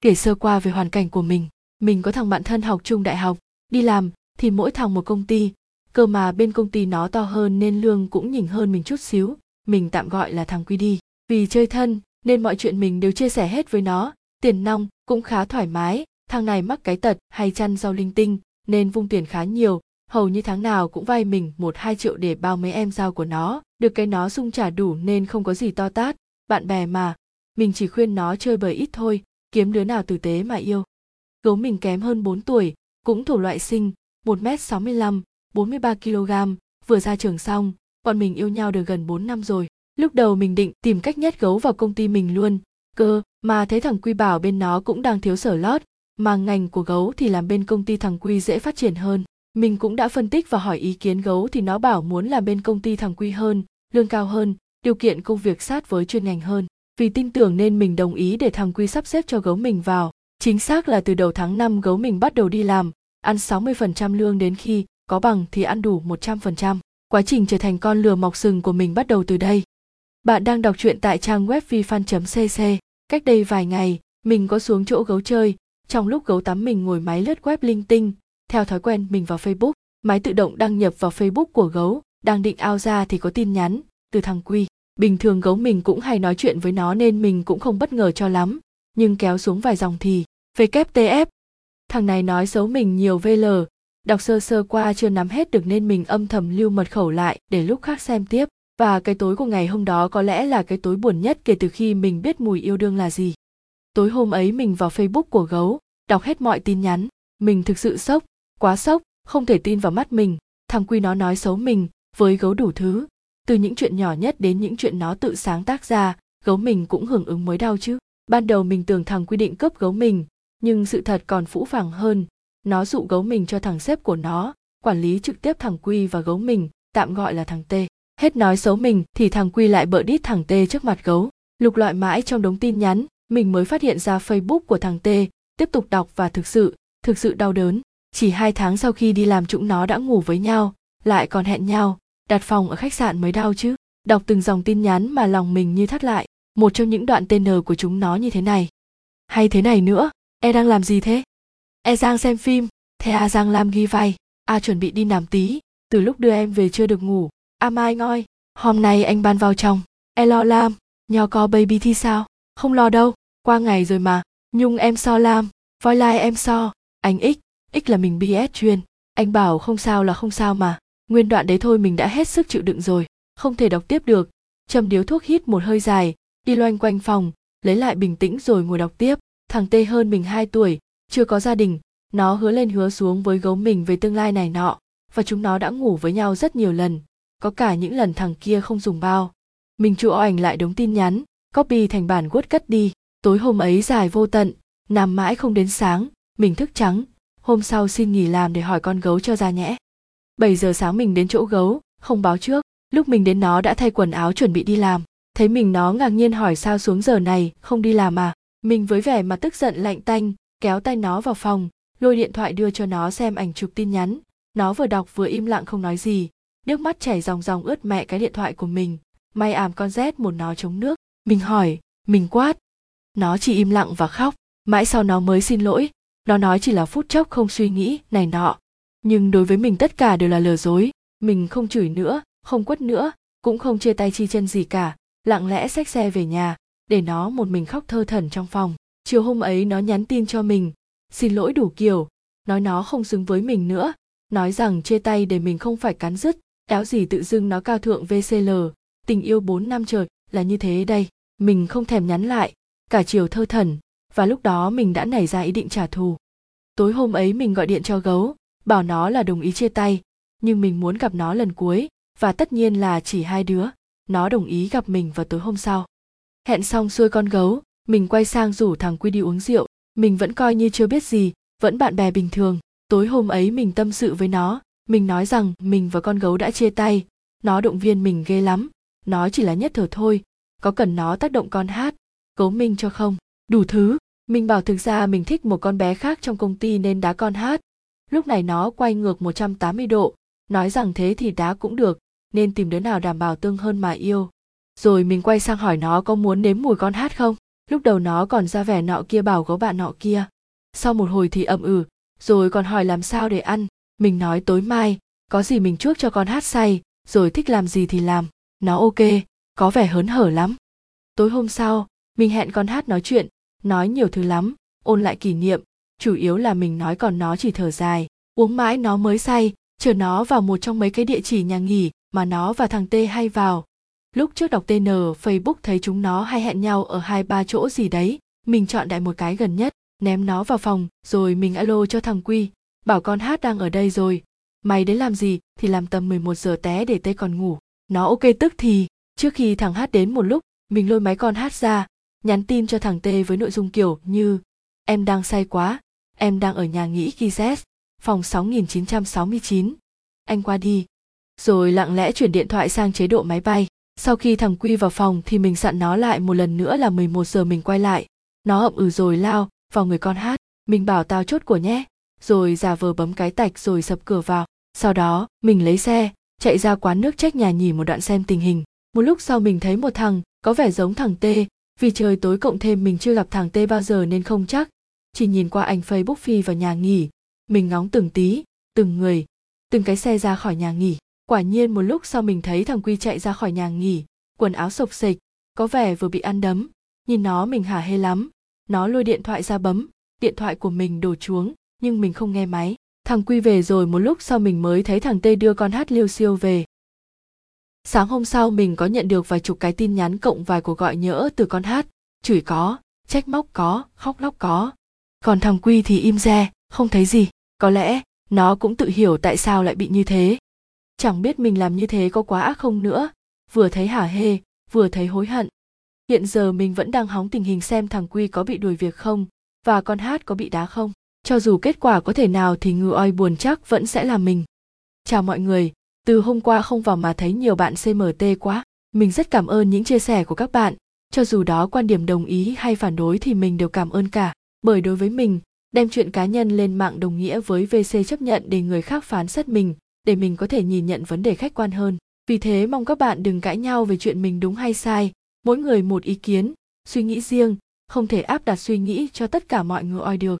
kể sơ qua về hoàn cảnh của mình mình có thằng bạn thân học chung đại học, đi làm, thì mỗi thằng một công ty. Cơ mà bên công ty nó to hơn nên lương cũng nhỉnh hơn mình chút xíu, mình tạm gọi là thằng quy đi. Vì chơi thân, nên mọi chuyện mình đều chia sẻ hết với nó, tiền nong cũng khá thoải mái, thằng này mắc cái tật hay chăn rau linh tinh, nên vung tiền khá nhiều, hầu như tháng nào cũng vay mình một hai triệu để bao mấy em giao của nó. Được cái nó sung trả đủ nên không có gì to tát, bạn bè mà, mình chỉ khuyên nó chơi bời ít thôi kiếm đứa nào tử tế mà yêu gấu mình kém hơn 4 tuổi cũng thuộc loại sinh 1m65, 43 kg, vừa ra trường xong, bọn mình yêu nhau được gần 4 năm rồi. Lúc đầu mình định tìm cách nhét gấu vào công ty mình luôn, cơ mà thấy thằng Quy bảo bên nó cũng đang thiếu sở lót, mà ngành của gấu thì làm bên công ty thằng Quy dễ phát triển hơn. Mình cũng đã phân tích và hỏi ý kiến gấu thì nó bảo muốn làm bên công ty thằng Quy hơn, lương cao hơn, điều kiện công việc sát với chuyên ngành hơn. Vì tin tưởng nên mình đồng ý để thằng Quy sắp xếp cho gấu mình vào. Chính xác là từ đầu tháng 5 gấu mình bắt đầu đi làm, ăn 60% lương đến khi có bằng thì ăn đủ 100%. Quá trình trở thành con lừa mọc sừng của mình bắt đầu từ đây. Bạn đang đọc truyện tại trang web vifan.cc. Cách đây vài ngày, mình có xuống chỗ gấu chơi, trong lúc gấu tắm mình ngồi máy lướt web linh tinh, theo thói quen mình vào Facebook, máy tự động đăng nhập vào Facebook của gấu, đang định ao ra thì có tin nhắn từ thằng Quy. Bình thường gấu mình cũng hay nói chuyện với nó nên mình cũng không bất ngờ cho lắm, nhưng kéo xuống vài dòng thì vktf Thằng này nói xấu mình nhiều VL, đọc sơ sơ qua chưa nắm hết được nên mình âm thầm lưu mật khẩu lại để lúc khác xem tiếp. Và cái tối của ngày hôm đó có lẽ là cái tối buồn nhất kể từ khi mình biết mùi yêu đương là gì. Tối hôm ấy mình vào facebook của gấu đọc hết mọi tin nhắn. Mình thực sự sốc quá sốc không thể tin vào mắt mình. Thằng quy nó nói xấu mình với gấu đủ thứ từ những chuyện nhỏ nhất đến những chuyện nó tự sáng tác ra, gấu mình cũng hưởng ứng mới đau chứ. Ban đầu mình tưởng thằng quy định cướp gấu mình, nhưng sự thật còn phũ phàng hơn. Nó dụ gấu mình cho thằng sếp của nó, quản lý trực tiếp thằng quy và gấu mình, tạm gọi là thằng t. Hết nói xấu mình thì thằng quy lại bợ đít thằng t trước mặt gấu. Lục loại mãi trong đống tin nhắn, mình mới phát hiện ra facebook của thằng t, tiếp tục đọc và thực sự thực sự đau đớn. Chỉ hai tháng sau khi đi làm chúng nó đã ngủ với nhau, lại còn hẹn nhau đặt phòng ở khách sạn mới đau chứ? Đọc từng dòng tin nhắn mà lòng mình như thắt lại. Một trong những đoạn tên n của chúng nó như thế này. Hay thế này nữa e đang làm gì thế? E giang xem phim, thế a giang lam ghi vay. a chuẩn bị đi làm tí. Từ lúc đưa em về chưa được ngủ. A mai ngoi. Hôm nay anh ban vào trong e lo lam. Nho có baby thi sao? Không lo đâu. Qua ngày rồi mà. Nhung em so lam. Voi lai em so. Anh x. X là mình bs chuyên anh bảo không sao là không sao mà nguyên đoạn đấy thôi mình đã hết sức chịu đựng rồi, không thể đọc tiếp được. Châm điếu thuốc hít một hơi dài, đi loanh quanh phòng, lấy lại bình tĩnh rồi ngồi đọc tiếp. Thằng tê hơn mình 2 tuổi, chưa có gia đình, nó hứa lên hứa xuống với gấu mình về tương lai này nọ, và chúng nó đã ngủ với nhau rất nhiều lần. Có cả những lần thằng kia không dùng bao. Mình chụp ảnh lại đống tin nhắn, copy thành bản word cất đi. Tối hôm ấy dài vô tận, nằm mãi không đến sáng, mình thức trắng. Hôm sau xin nghỉ làm để hỏi con gấu cho ra nhẽ. 7 giờ sáng mình đến chỗ gấu, không báo trước. Lúc mình đến nó đã thay quần áo chuẩn bị đi làm. Thấy mình nó ngạc nhiên hỏi sao xuống giờ này, không đi làm à? Mình với vẻ mà tức giận lạnh tanh, kéo tay nó vào phòng, lôi điện thoại đưa cho nó xem ảnh chụp tin nhắn. Nó vừa đọc vừa im lặng không nói gì. Nước mắt chảy ròng ròng ướt mẹ cái điện thoại của mình. May ảm con rét một nó chống nước. Mình hỏi, mình quát? Nó chỉ im lặng và khóc. Mãi sau nó mới xin lỗi. Nó nói chỉ là phút chốc không suy nghĩ, này nọ nhưng đối với mình tất cả đều là lừa dối. Mình không chửi nữa, không quất nữa, cũng không chia tay chi chân gì cả. Lặng lẽ xách xe về nhà, để nó một mình khóc thơ thẩn trong phòng. Chiều hôm ấy nó nhắn tin cho mình. Xin lỗi đủ kiểu. Nói nó không xứng với mình nữa. Nói rằng chia tay để mình không phải cắn rứt. Éo gì tự dưng nó cao thượng vcl tình yêu 4 năm trời là như thế đây. Mình không thèm nhắn lại. Cả chiều thơ thẩn. Và lúc đó mình đã nảy ra ý định trả thù. Tối hôm ấy mình gọi điện cho gấu bảo nó là đồng ý chia tay, nhưng mình muốn gặp nó lần cuối, và tất nhiên là chỉ hai đứa, nó đồng ý gặp mình vào tối hôm sau. Hẹn xong xuôi con gấu, mình quay sang rủ thằng quy đi uống rượu, mình vẫn coi như chưa biết gì, vẫn bạn bè bình thường. Tối hôm ấy mình tâm sự với nó, mình nói rằng mình và con gấu đã chia tay, nó động viên mình ghê lắm, nó chỉ là nhất thời thôi, có cần nó tác động con hát, gấu minh cho không? Đủ thứ, mình bảo thực ra mình thích một con bé khác trong công ty nên đá con hát lúc này nó quay ngược 180 độ, nói rằng thế thì đá cũng được, nên tìm đứa nào đảm bảo tương hơn mà yêu. Rồi mình quay sang hỏi nó có muốn nếm mùi con hát không? Lúc đầu nó còn ra vẻ nọ kia bảo có bạn nọ kia. Sau một hồi thì ậm ừ rồi còn hỏi làm sao để ăn. Mình nói tối mai, có gì mình chuốc cho con hát say, rồi thích làm gì thì làm. Nó ok, có vẻ hớn hở lắm. Tối hôm sau, mình hẹn con hát nói chuyện, nói nhiều thứ lắm, ôn lại kỷ niệm chủ yếu là mình nói còn nó chỉ thở dài uống mãi nó mới say chờ nó vào một trong mấy cái địa chỉ nhà nghỉ mà nó và thằng T hay vào. Lúc trước đọc TN Facebook thấy chúng nó hay hẹn nhau ở hai ba chỗ gì đấy, mình chọn đại một cái gần nhất, ném nó vào phòng, rồi mình alo cho thằng Quy, bảo con hát đang ở đây rồi. Mày đến làm gì thì làm tầm 11 giờ té để T còn ngủ. Nó ok tức thì, trước khi thằng hát đến một lúc, mình lôi máy con hát ra, nhắn tin cho thằng T với nội dung kiểu như Em đang say quá, em đang ở nhà nghỉ Gizet, phòng 6969. Anh qua đi. Rồi lặng lẽ chuyển điện thoại sang chế độ máy bay. Sau khi thằng Quy vào phòng thì mình dặn nó lại một lần nữa là 11 giờ mình quay lại. Nó ậm ừ rồi lao vào người con hát. Mình bảo tao chốt của nhé. Rồi giả vờ bấm cái tạch rồi sập cửa vào. Sau đó, mình lấy xe, chạy ra quán nước trách nhà nhỉ một đoạn xem tình hình. Một lúc sau mình thấy một thằng, có vẻ giống thằng T, vì trời tối cộng thêm mình chưa gặp thằng T bao giờ nên không chắc. Chỉ nhìn qua ảnh Facebook phi vào nhà nghỉ, mình ngóng từng tí từng người từng cái xe ra khỏi nhà nghỉ. Quả nhiên một lúc sau mình thấy thằng quy chạy ra khỏi nhà nghỉ quần áo sộc sịch có vẻ vừa bị ăn đấm. Nhìn nó mình hả hê lắm nó lôi điện thoại ra bấm điện thoại của mình đổ chuống nhưng mình không nghe máy. Thằng quy về rồi một lúc sau mình mới thấy thằng tê đưa con hát liêu siêu về. Sáng hôm sau mình có nhận được vài chục cái tin nhắn cộng vài cuộc gọi nhỡ từ con hát. Chửi có trách móc có khóc lóc có còn thằng quy thì im re, không thấy gì. Có lẽ, nó cũng tự hiểu tại sao lại bị như thế. Chẳng biết mình làm như thế có quá ác không nữa. Vừa thấy hả hê, vừa thấy hối hận. Hiện giờ mình vẫn đang hóng tình hình xem thằng quy có bị đuổi việc không, và con hát có bị đá không. Cho dù kết quả có thể nào thì ngư oi buồn chắc vẫn sẽ là mình. Chào mọi người, từ hôm qua không vào mà thấy nhiều bạn cmt quá. Mình rất cảm ơn những chia sẻ của các bạn. Cho dù đó quan điểm đồng ý hay phản đối thì mình đều cảm ơn cả bởi đối với mình, đem chuyện cá nhân lên mạng đồng nghĩa với vc chấp nhận để người khác phán xét mình, để mình có thể nhìn nhận vấn đề khách quan hơn. Vì thế mong các bạn đừng cãi nhau về chuyện mình đúng hay sai. Mỗi người một ý kiến, suy nghĩ riêng, không thể áp đặt suy nghĩ cho tất cả mọi người oi được.